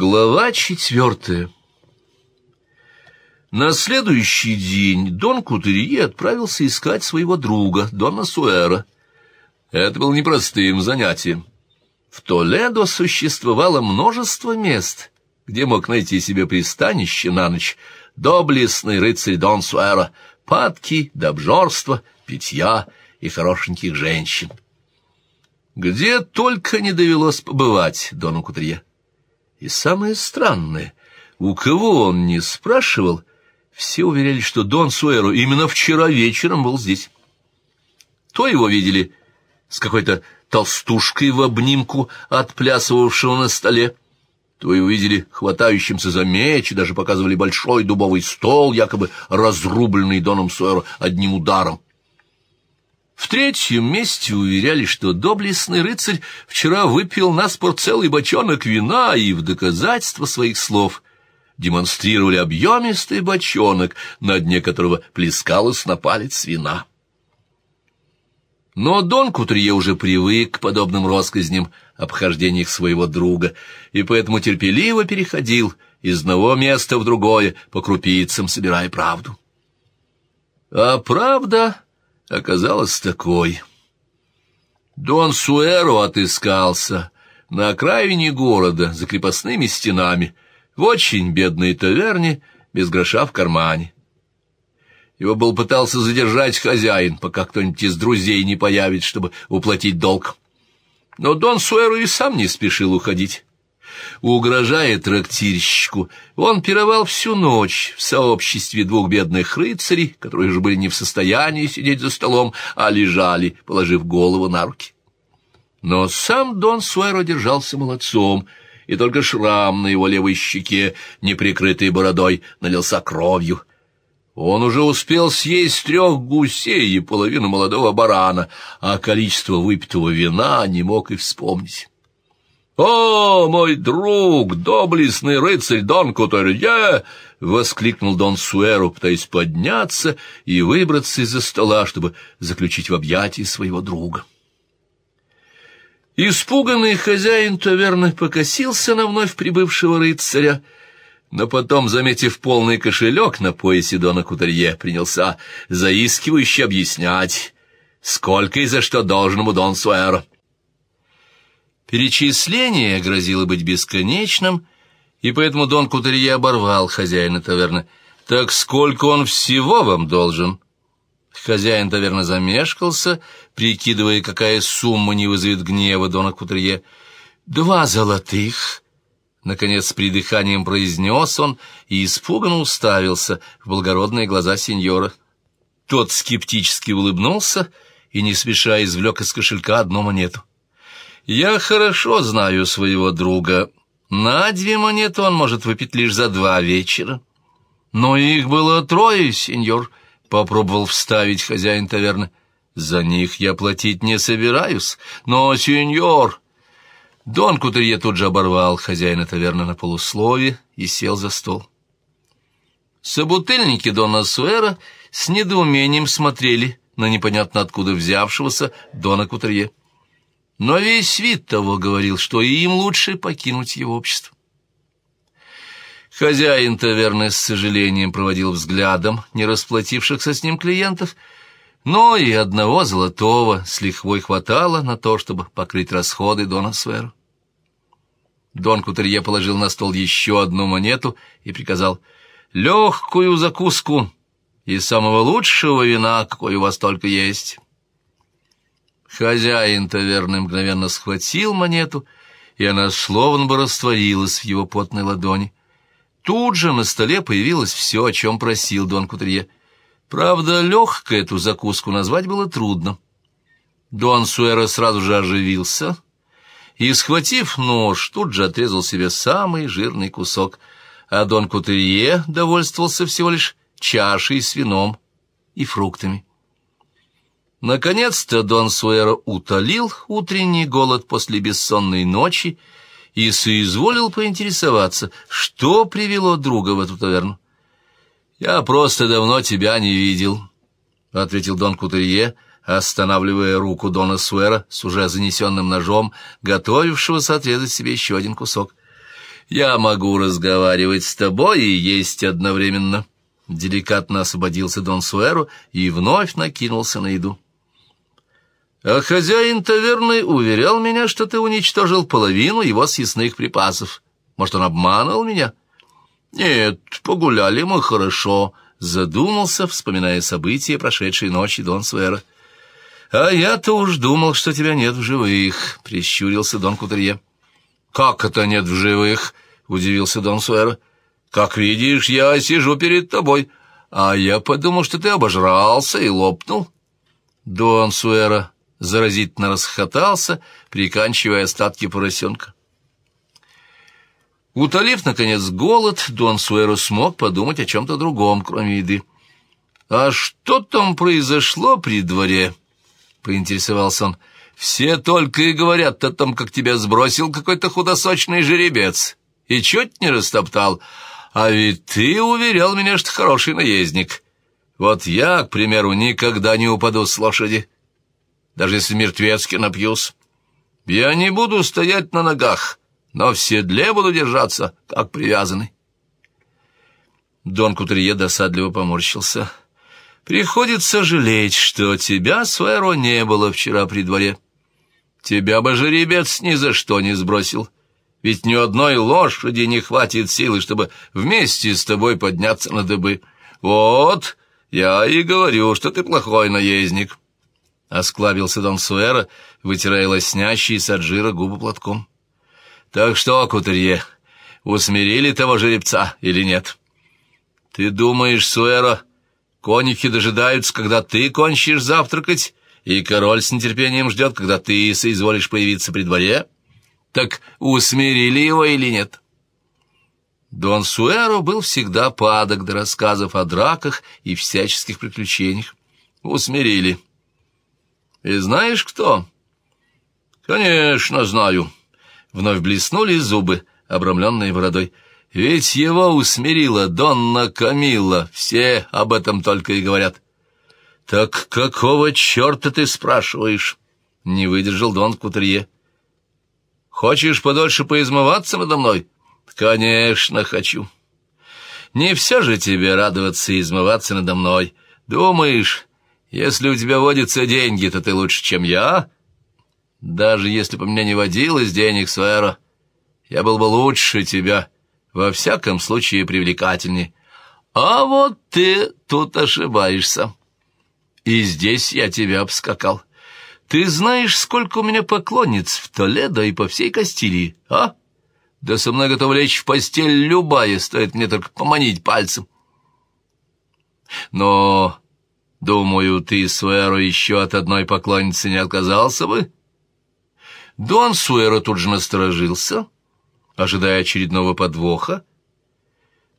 Глава четвертая На следующий день Дон Кутерье отправился искать своего друга, Дона Суэра. Это было непростым занятием. В Толедо существовало множество мест, где мог найти себе пристанище на ночь доблестный рыцарь Дон Суэра, падки до обжорства, питья и хорошеньких женщин. Где только не довелось побывать Дону Кутерье. И самое странное, у кого он не спрашивал, все уверяли, что Дон Суэро именно вчера вечером был здесь. То его видели с какой-то толстушкой в обнимку, отплясывавшего на столе, то и увидели хватающимся за меч, и даже показывали большой дубовый стол, якобы разрубленный Доном Суэро одним ударом. В третьем месте уверяли, что доблестный рыцарь вчера выпил на спор целый бочонок вина и в доказательство своих слов демонстрировали объемистый бочонок, на дне которого плескалось на палец вина. Но Дон Кутрие уже привык к подобным россказням об хождениях своего друга, и поэтому терпеливо переходил из одного места в другое, по крупицам собирая правду. А правда оказалась такой. Дон Суэро отыскался на окраине города, за крепостными стенами, в очень бедной таверне, без гроша в кармане. Его был пытался задержать хозяин, пока кто-нибудь из друзей не появится, чтобы уплатить долг. Но Дон Суэро и сам не спешил уходить. Угрожая трактирщику, он пировал всю ночь в сообществе двух бедных рыцарей, которые же были не в состоянии сидеть за столом, а лежали, положив голову на руки. Но сам Дон Суэро держался молодцом, и только шрам на его левой щеке, неприкрытый бородой, налился кровью. Он уже успел съесть трех гусей и половину молодого барана, а количество выпитого вина не мог и вспомнить. «О, мой друг, доблестный рыцарь Дон Кутерье!» — воскликнул Дон Суэру, пытаясь подняться и выбраться из-за стола, чтобы заключить в объятии своего друга. Испуганный хозяин таверны покосился на вновь прибывшего рыцаря, но потом, заметив полный кошелек на поясе Дона Кутерье, принялся заискивающе объяснять, сколько и за что должен ему Дон Суэро. Перечисление грозило быть бесконечным, и поэтому Дон Кутерье оборвал хозяина таверны. «Так сколько он всего вам должен?» Хозяин таверны замешкался, прикидывая, какая сумма не вызовет гнева Дона Кутерье. «Два золотых!» Наконец, с придыханием произнес он и испуганно уставился в благородные глаза сеньора. Тот скептически улыбнулся и, не спеша, извлек из кошелька одну монету. Я хорошо знаю своего друга. На две монеты он может выпить лишь за два вечера. Но их было трое, сеньор, — попробовал вставить хозяин таверны. За них я платить не собираюсь. Но, сеньор... Дон Кутерье тут же оборвал хозяина таверны на полуслове и сел за стол. Собутыльники Дона Суэра с недоумением смотрели на непонятно откуда взявшегося Дона Кутерье но весь вид того говорил, что им лучше покинуть его общество. Хозяин таверны с сожалением проводил взглядом не расплатившихся с ним клиентов, но и одного золотого с лихвой хватало на то, чтобы покрыть расходы Дона Сверу. Дон Кутерье положил на стол еще одну монету и приказал «Легкую закуску и самого лучшего вина, какой у вас только есть». Хозяин таверны мгновенно схватил монету, и она словно бы растворилась в его потной ладони. Тут же на столе появилось все, о чем просил Дон Кутерье. Правда, легкой эту закуску назвать было трудно. Дон Суэро сразу же оживился и, схватив нож, тут же отрезал себе самый жирный кусок, а Дон Кутерье довольствовался всего лишь чашей с вином и фруктами. Наконец-то Дон Суэро утолил утренний голод после бессонной ночи и соизволил поинтересоваться, что привело друга в эту таверну. «Я просто давно тебя не видел», — ответил Дон Кутерье, останавливая руку Дона Суэра с уже занесенным ножом, готовившегося отрезать себе еще один кусок. Я могу разговаривать с тобой и есть одновременно. Деликатно освободился Дон Суэро и вновь накинулся на еду. А хозяин таверны уверял меня, что ты уничтожил половину его съестных припасов. Может, он обманывал меня? Нет, погуляли мы хорошо, задумался, вспоминая события прошедшей ночи Дон Суэро. А я-то уж думал, что тебя нет в живых, прищурился Дон Кутерье. «Как это нет в живых?» — удивился Дон Суэро. «Как видишь, я сижу перед тобой, а я подумал, что ты обожрался и лопнул». Дон Суэро заразительно расхохотался, приканчивая остатки поросенка. Утолив, наконец, голод, Дон Суэро смог подумать о чем-то другом, кроме еды. «А что там произошло при дворе?» — поинтересовался он. Все только и говорят о том, как тебя сбросил какой-то худосочный жеребец. И чуть не растоптал. А ведь ты уверял меня, что хороший наездник. Вот я, к примеру, никогда не упаду с лошади. Даже если мертвецки напьюсь. Я не буду стоять на ногах, но в седле буду держаться, как привязанный. Дон Кутерье досадливо поморщился. «Приходится жалеть, что тебя, Суэро, не было вчера при дворе». Тебя бы жеребец ни за что не сбросил. Ведь ни одной лошади не хватит силы, чтобы вместе с тобой подняться на дыбы. Вот, я и говорю, что ты плохой наездник. Осклабился Дон Суэра, вытирая лоснящиеся от жира губы платком. Так что, Кутерье, усмирили того жеребца или нет? Ты думаешь, Суэра, конюхи дожидаются, когда ты кончишь завтракать, и король с нетерпением ждет, когда ты соизволишь появиться при дворе. Так усмирили его или нет?» Дон Суэро был всегда падок до рассказов о драках и всяческих приключениях. Усмирили. И знаешь кто? Конечно, знаю. Вновь блеснули зубы, обрамленные бородой. Ведь его усмирила Донна Камилла. Все об этом только и говорят. «Так какого черта ты спрашиваешь?» — не выдержал Дон Кутерье. «Хочешь подольше поизмываться надо мной?» «Конечно, хочу. Не все же тебе радоваться и измываться надо мной. Думаешь, если у тебя водятся деньги, то ты лучше, чем я? Даже если бы у меня не водилось денег, Суэра, я был бы лучше тебя, во всяком случае привлекательнее. А вот ты тут ошибаешься». И здесь я тебя обскакал. Ты знаешь, сколько у меня поклонниц в Толедо и по всей Кастилии, а? Да со мной готова лечь в постель любая, стоит мне только поманить пальцем. Но, думаю, ты, Суэро, еще от одной поклонницы не отказался бы? Дон Суэро тут же насторожился, ожидая очередного подвоха,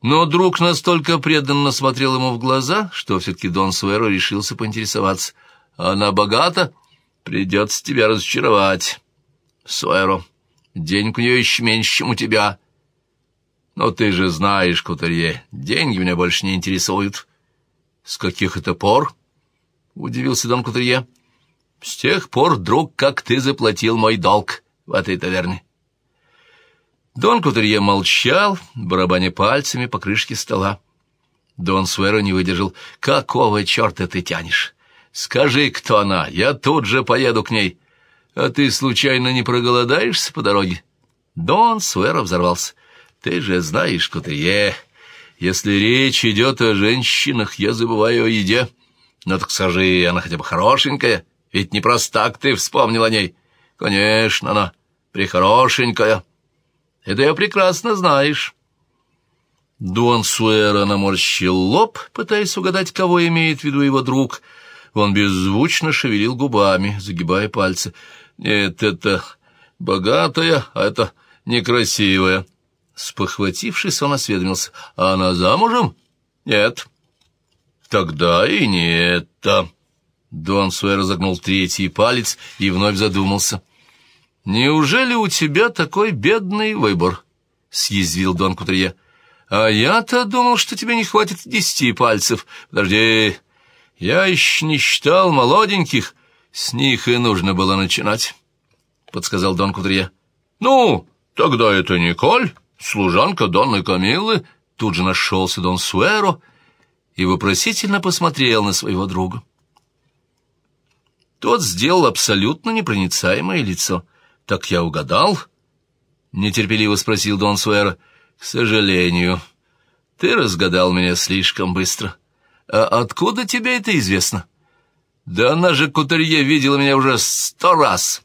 но друг настолько преданно смотрел ему в глаза, что все-таки Дон Суэро решился поинтересоваться. «Она богата? Придется тебя разочаровать, Суэро. Денег у нее еще меньше, чем у тебя». «Но ты же знаешь, Кутарье, деньги меня больше не интересуют». «С каких это пор?» — удивился Дон Кутарье. «С тех пор, друг, как ты заплатил мой долг в этой таверне». Дон Кутерье молчал, барабаня пальцами по крышке стола. Дон Суэро не выдержал. «Какого черта ты тянешь? Скажи, кто она, я тут же поеду к ней. А ты случайно не проголодаешься по дороге?» Дон Суэро взорвался. «Ты же знаешь, Кутерье, если речь идет о женщинах, я забываю о еде. Но так скажи, она хотя бы хорошенькая, ведь не просто так ты вспомнил о ней. Конечно, она прихорошенькая». Это я прекрасно знаешь». Дон Суэра наморщил лоб, пытаясь угадать, кого имеет в виду его друг. Он беззвучно шевелил губами, загибая пальцы. «Нет, это богатая, а это некрасивая». Спохватившись, он осведомился. «А она замужем?» «Нет». «Тогда и не это». Дон Суэр загнул третий палец и вновь задумался. «Неужели у тебя такой бедный выбор?» — съязвил Дон Кутерье. «А я-то думал, что тебе не хватит десяти пальцев. Подожди, я еще не считал молоденьких. С них и нужно было начинать», — подсказал Дон Кутерье. «Ну, тогда это Николь, служанка Донны Камиллы, тут же нашелся Дон Суэро и вопросительно посмотрел на своего друга. Тот сделал абсолютно непроницаемое лицо. «Так я угадал?» — нетерпеливо спросил Дон Суэро. «К сожалению, ты разгадал меня слишком быстро. А откуда тебе это известно?» «Да она же, Кутерье, видела меня уже сто раз!»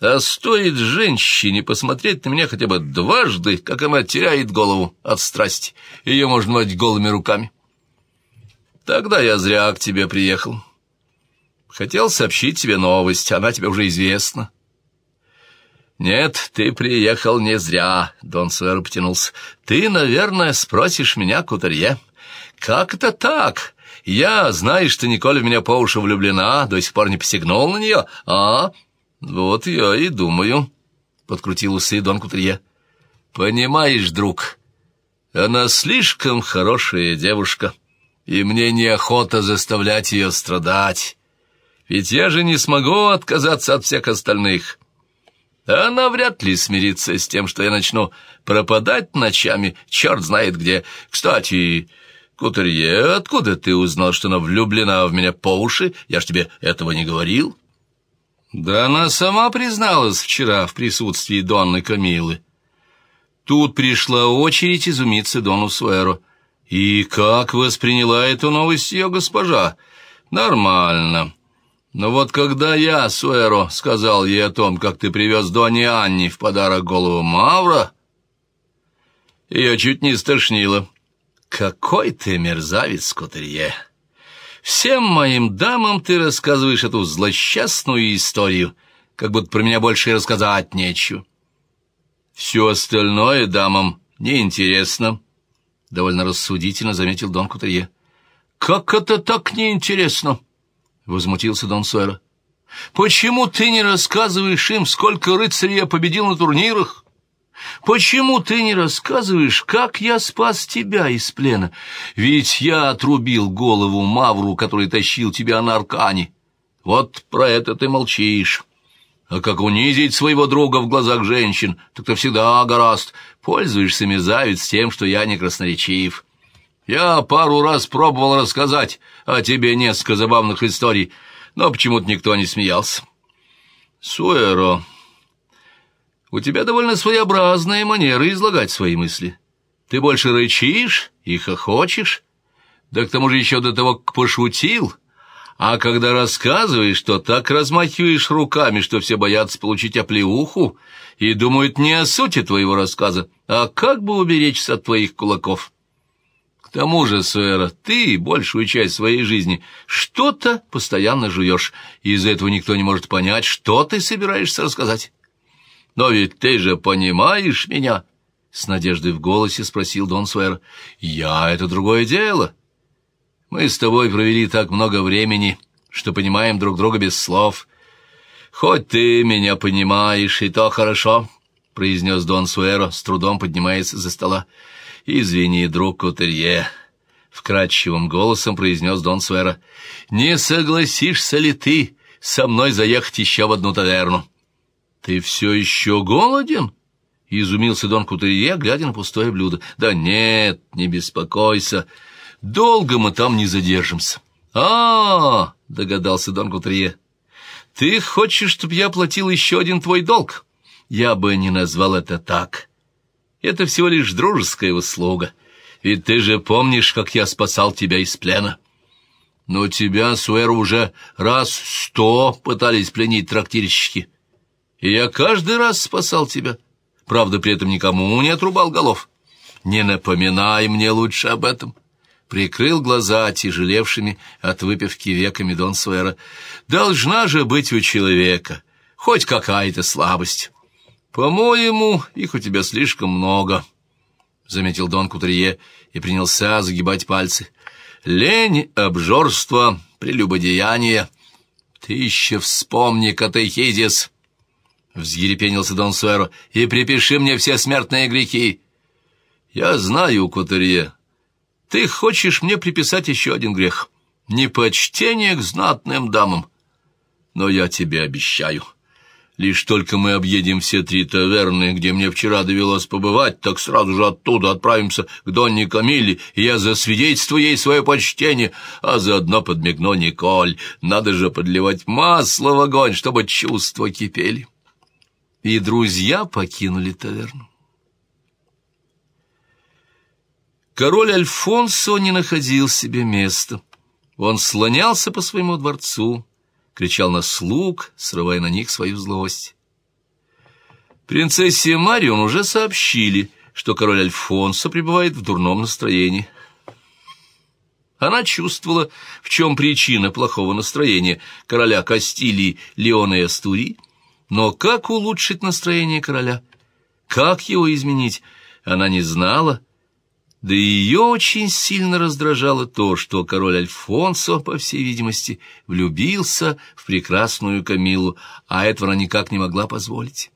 А стоит женщине посмотреть на меня хотя бы дважды, как она теряет голову от страсти. Ее можно мыть голыми руками. Тогда я зря к тебе приехал. Хотел сообщить тебе новость, она тебе уже известна. «Нет, ты приехал не зря», — Дон Суэр потянулся. «Ты, наверное, спросишь меня, Кутерье, как это так? Я, знаешь, что Николь в меня по уши влюблена, до сих пор не посягнул на нее, а...» «Вот я и думаю», — подкрутил усы Дон Кутерье. «Понимаешь, друг, она слишком хорошая девушка, и мне неохота заставлять ее страдать, ведь я же не смогу отказаться от всех остальных». Она вряд ли смирится с тем, что я начну пропадать ночами, черт знает где. Кстати, Кутерье, откуда ты узнал, что она влюблена в меня по уши? Я ж тебе этого не говорил». Да она сама призналась вчера в присутствии Донны Камилы. Тут пришла очередь изумиться Дону Суэру. И как восприняла эту новость ее госпожа? Нормально. Но вот когда я, Суэро, сказал ей о том, как ты привез Доне Анни в подарок голову Мавра, ее чуть не стошнило. Какой ты мерзавец, Котерье! Всем моим дамам ты рассказываешь эту злосчастную историю, как будто про меня больше и рассказать нечего. Все остальное дамам неинтересно, — довольно рассудительно заметил Дон Кутерье. «Как это так неинтересно?» — возмутился Дон Сойера. «Почему ты не рассказываешь им, сколько рыцарей я победил на турнирах? Почему ты не рассказываешь, как я спас тебя из плена? Ведь я отрубил голову Мавру, который тащил тебя на Аркане. Вот про это ты молчишь. А как унизить своего друга в глазах женщин, так ты всегда гораст. Пользуешься, мерзавец, тем, что я не красноречив. Я пару раз пробовал рассказать о тебе несколько забавных историй, но почему-то никто не смеялся. Суэро... У тебя довольно своеобразная манера излагать свои мысли. Ты больше рычишь и хохочешь, да к тому же еще до того пошутил, а когда рассказываешь, то так размахиваешь руками, что все боятся получить оплеуху и думают не о сути твоего рассказа, а как бы уберечься от твоих кулаков. К тому же, Суэра, ты большую часть своей жизни что-то постоянно жуешь, и из-за этого никто не может понять, что ты собираешься рассказать. «Но ведь ты же понимаешь меня?» — с надеждой в голосе спросил Дон Суэр. «Я — это другое дело. Мы с тобой провели так много времени, что понимаем друг друга без слов. Хоть ты меня понимаешь, и то хорошо», — произнес Дон Суэро, с трудом поднимаясь за стола. «Извини, друг Кутерье», — вкрадчивым голосом произнес Дон Суэро. «Не согласишься ли ты со мной заехать еще в одну таверну?» «Ты все еще голоден?» — изумился Дон Кутерье, глядя на пустое блюдо. «Да нет, не беспокойся, долго мы там не задержимся». А -а -а, догадался Дон Кутерье. «Ты хочешь, чтобы я платил еще один твой долг?» «Я бы не назвал это так. Это всего лишь дружеская услуга. Ведь ты же помнишь, как я спасал тебя из плена». «Но тебя, Суэр, уже раз сто пытались пленить трактирщики» и я каждый раз спасал тебя. Правда, при этом никому не отрубал голов. Не напоминай мне лучше об этом. Прикрыл глаза тяжелевшими от выпивки веками Дон Суэра. Должна же быть у человека хоть какая-то слабость. По-моему, их у тебя слишком много, — заметил Дон Кутрие и принялся загибать пальцы. Лень, обжорство, прелюбодеяние. Ты еще вспомни, катехизис. Взъерепенился Дон Суэро. «И припиши мне все смертные грехи!» «Я знаю, Кутерье, ты хочешь мне приписать еще один грех. Непочтение к знатным дамам. Но я тебе обещаю, Лишь только мы объедем все три таверны, где мне вчера довелось побывать, так сразу же оттуда отправимся к Донне Камилле, и я засвидетельствую ей свое почтение, а заодно подмигну Николь. Надо же подливать масло в огонь, чтобы чувства кипели. И друзья покинули таверну. Король Альфонсо не находил себе места. Он слонялся по своему дворцу, кричал на слуг, срывая на них свою злость. Принцессе Марион уже сообщили, что король Альфонсо пребывает в дурном настроении. Она чувствовала, в чем причина плохого настроения короля Кастилии, Леона и Астурии, но как улучшить настроение короля, как его изменить, она не знала, да ее очень сильно раздражало то, что король Альфонсо, по всей видимости, влюбился в прекрасную Камилу, а этого она никак не могла позволить.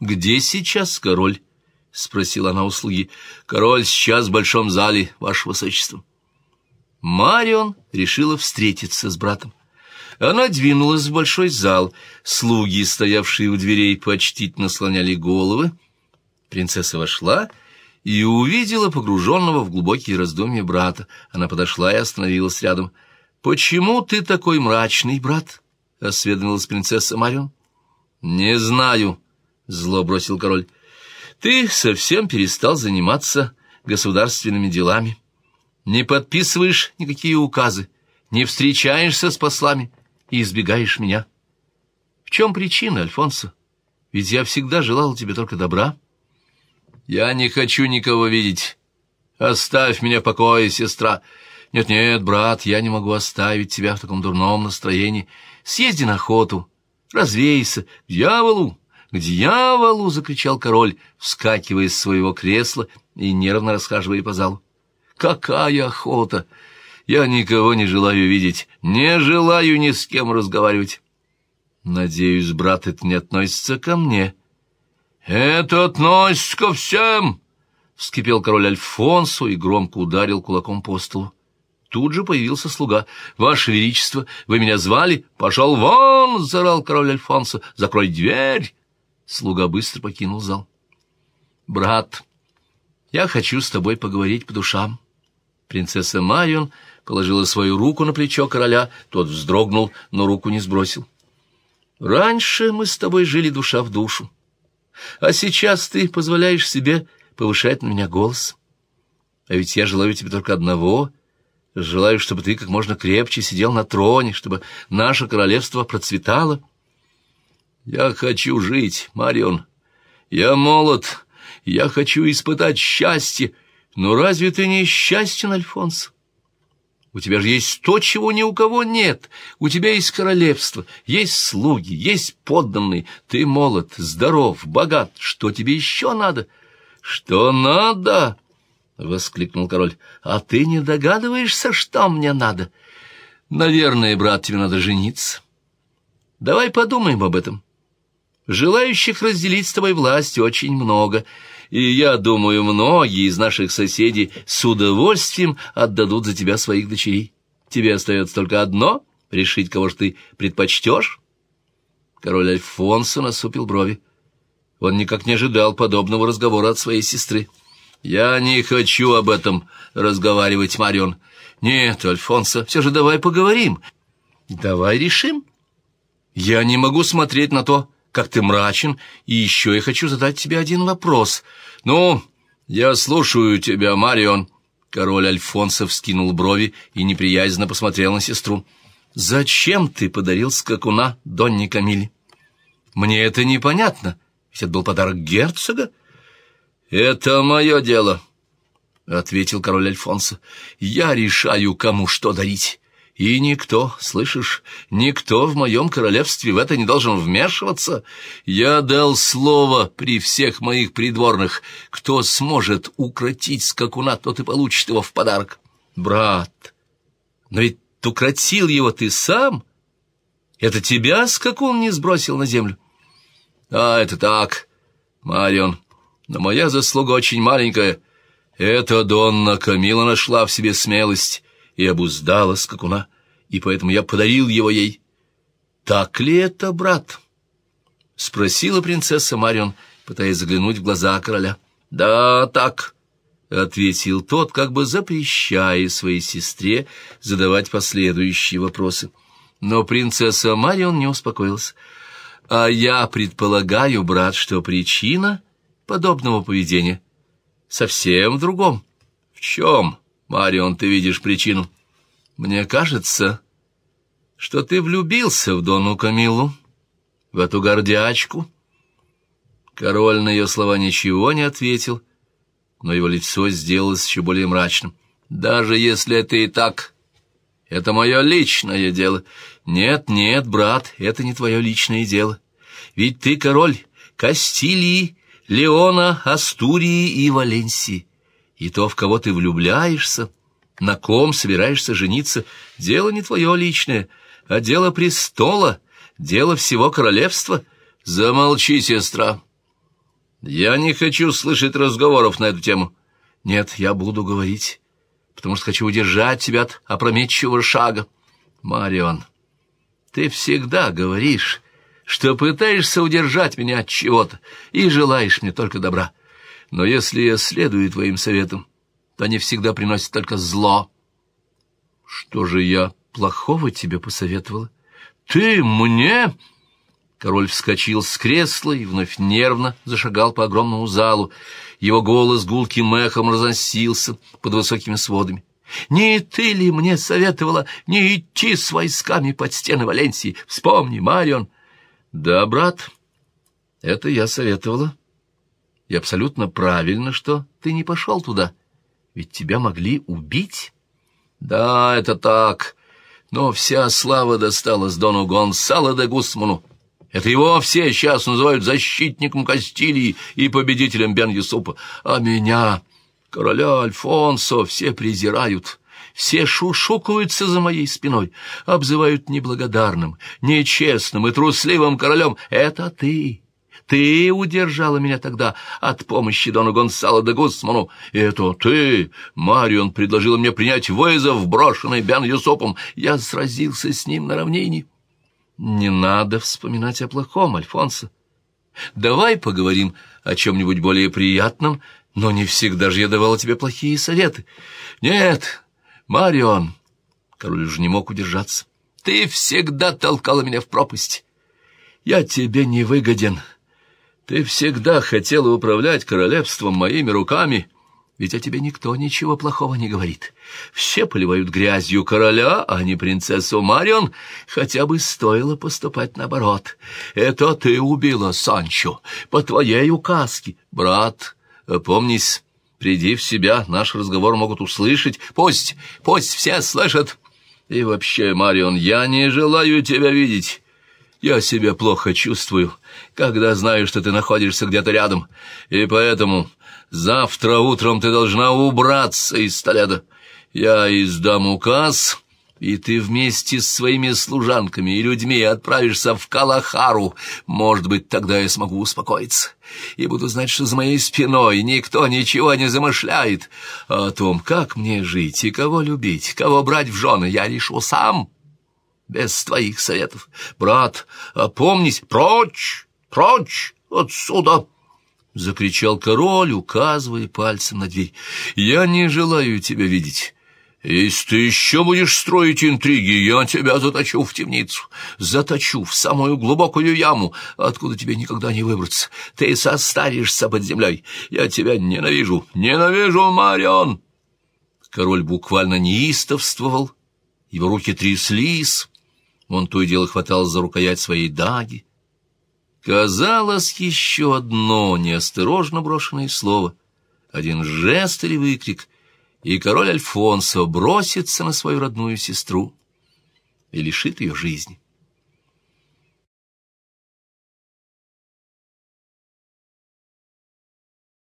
«Где сейчас король?» — спросила она у слуги. «Король сейчас в большом зале, ваше высочество». Марион решила встретиться с братом. Она двинулась в большой зал. Слуги, стоявшие у дверей, почтительно слоняли головы. Принцесса вошла и увидела погруженного в глубокие раздумья брата. Она подошла и остановилась рядом. «Почему ты такой мрачный, брат?» — осведомилась принцесса Марион. «Не знаю», — зло бросил король. «Ты совсем перестал заниматься государственными делами. Не подписываешь никакие указы, не встречаешься с послами и избегаешь меня. В чем причина, Альфонсо? Ведь я всегда желал тебе только добра». Я не хочу никого видеть. Оставь меня в покое, сестра. Нет-нет, брат, я не могу оставить тебя в таком дурном настроении. Съезди на охоту, развейся. К дьяволу, к дьяволу!» — закричал король, вскакивая из своего кресла и нервно расхаживая по залу. «Какая охота! Я никого не желаю видеть, не желаю ни с кем разговаривать. Надеюсь, брат, это не относится ко мне». «Это относится ко всем!» — вскипел король Альфонсо и громко ударил кулаком по столу. Тут же появился слуга. «Ваше Величество, вы меня звали? Пошел вон!» — зарал король Альфонсо. «Закрой дверь!» Слуга быстро покинул зал. «Брат, я хочу с тобой поговорить по душам». Принцесса Марион положила свою руку на плечо короля, тот вздрогнул, но руку не сбросил. «Раньше мы с тобой жили душа в душу. А сейчас ты позволяешь себе повышать на меня голос. А ведь я желаю тебе только одного. Желаю, чтобы ты как можно крепче сидел на троне, чтобы наше королевство процветало. Я хочу жить, Марион. Я молод, я хочу испытать счастье. Но разве ты не счастен, Альфонс? У тебя же есть то, чего ни у кого нет. У тебя есть королевство, есть слуги, есть подданные. Ты молод, здоров, богат. Что тебе еще надо? Что надо? Воскликнул король. А ты не догадываешься, что мне надо? Наверное, брат, тебе надо жениться. Давай подумаем об этом. Желающих разделить с тобой власть очень много — и я думаю, многие из наших соседей с удовольствием отдадут за тебя своих дочерей. Тебе остается только одно — решить, кого же ты предпочтешь. Король Альфонсо насупил брови. Он никак не ожидал подобного разговора от своей сестры. «Я не хочу об этом разговаривать, Марион. Нет, Альфонсо, все же давай поговорим. Давай решим. Я не могу смотреть на то, как ты мрачен, и еще я хочу задать тебе один вопрос. Ну, я слушаю тебя, Марион». Король Альфонсов скинул брови и неприязненно посмотрел на сестру. «Зачем ты подарил скакуна Донне Камиле? Мне это непонятно, ведь это был подарок герцога». «Это мое дело», — ответил король Альфонсо. «Я решаю, кому что дарить. И никто, слышишь, никто в моем королевстве в это не должен вмешиваться. Я дал слово при всех моих придворных. Кто сможет укротить скакуна, тот и получит его в подарок. Брат, но ведь укротил его ты сам. Это тебя скакун не сбросил на землю? А, это так, Марион, но моя заслуга очень маленькая. Это Донна Камила нашла в себе смелость и обуздала скакуна, и поэтому я подарил его ей. Так ли это, брат? спросила принцесса Марион, пытаясь заглянуть в глаза короля. «Да, так», — ответил тот, как бы запрещая своей сестре задавать последующие вопросы. Но принцесса Марион не успокоилась. «А я предполагаю, брат, что причина подобного поведения совсем в другом». «В чем, Марион, ты видишь причину?» «Мне кажется, что ты влюбился в Дону Камилу, в эту гордячку». Король на ее слова ничего не ответил, но его лицо сделалось еще более мрачным. «Даже если это и так, это мое личное дело». «Нет, нет, брат, это не твое личное дело. Ведь ты король Кастилии, Леона, Астурии и Валенсии. И то, в кого ты влюбляешься, на ком собираешься жениться, дело не твое личное, а дело престола, дело всего королевства. Замолчи, сестра». Я не хочу слышать разговоров на эту тему. Нет, я буду говорить, потому что хочу удержать тебя от опрометчивого шага. Марион, ты всегда говоришь, что пытаешься удержать меня от чего-то и желаешь мне только добра. Но если я следую твоим советам, то они всегда приносят только зло. Что же я плохого тебе посоветовала? Ты мне... Король вскочил с кресла и вновь нервно зашагал по огромному залу. Его голос гулким эхом разносился под высокими сводами. «Не ты ли мне советовала не идти с войсками под стены Валенсии? Вспомни, Марион!» «Да, брат, это я советовала. И абсолютно правильно, что ты не пошел туда. Ведь тебя могли убить». «Да, это так. Но вся слава досталась Дону Гонсало де Гусману. Это его все сейчас называют защитником Кастилии и победителем Бен-Юсупа. А меня, короля Альфонсо, все презирают. Все шушукаются за моей спиной, обзывают неблагодарным, нечестным и трусливым королем. Это ты. Ты удержала меня тогда от помощи Дону Гонсало де Гусману. Это ты, Марион, предложила мне принять вызов, брошенный Бен Юсупом. Я сразился с ним на равнине. Не надо вспоминать о плохом, Альфонсо. Давай поговорим о чем-нибудь более приятном, но не всегда же я давала тебе плохие советы. Нет, Марион, король уже не мог удержаться. Ты всегда толкала меня в пропасть. Я тебе не выгоден. Ты всегда хотела управлять королевством моими руками, — ведь о тебе никто ничего плохого не говорит. Все поливают грязью короля, а не принцессу Марион. Хотя бы стоило поступать наоборот. Это ты убила Санчо, по твоей указке. Брат, помнись, приди в себя, наш разговор могут услышать. Пусть, пусть все слышат. И вообще, Марион, я не желаю тебя видеть. Я себя плохо чувствую, когда знаю, что ты находишься где-то рядом, и поэтому Завтра утром ты должна убраться из Толеда. Я издам указ, и ты вместе с своими служанками и людьми отправишься в Калахару. Может быть, тогда я смогу успокоиться и буду знать, что за моей спиной никто ничего не замышляет. А о том, как мне жить и кого любить, кого брать в жены, я решу сам, без твоих советов. Брат, опомнись, прочь, прочь отсюда!» — закричал король, указывая пальцем на дверь. «Я не желаю тебя видеть. Если ты еще будешь строить интриги, я тебя заточу в темницу, заточу в самую глубокую яму, откуда тебе никогда не выбраться. Ты состаришься под землей. Я тебя ненавижу, ненавижу, Марион!» Король буквально неистовствовал, его руки тряслись, он то и дело хватал за рукоять своей даги, Казалось, еще одно неосторожно брошенное слово, один жест или выкрик, и король Альфонсо бросится на свою родную сестру и лишит ее жизни.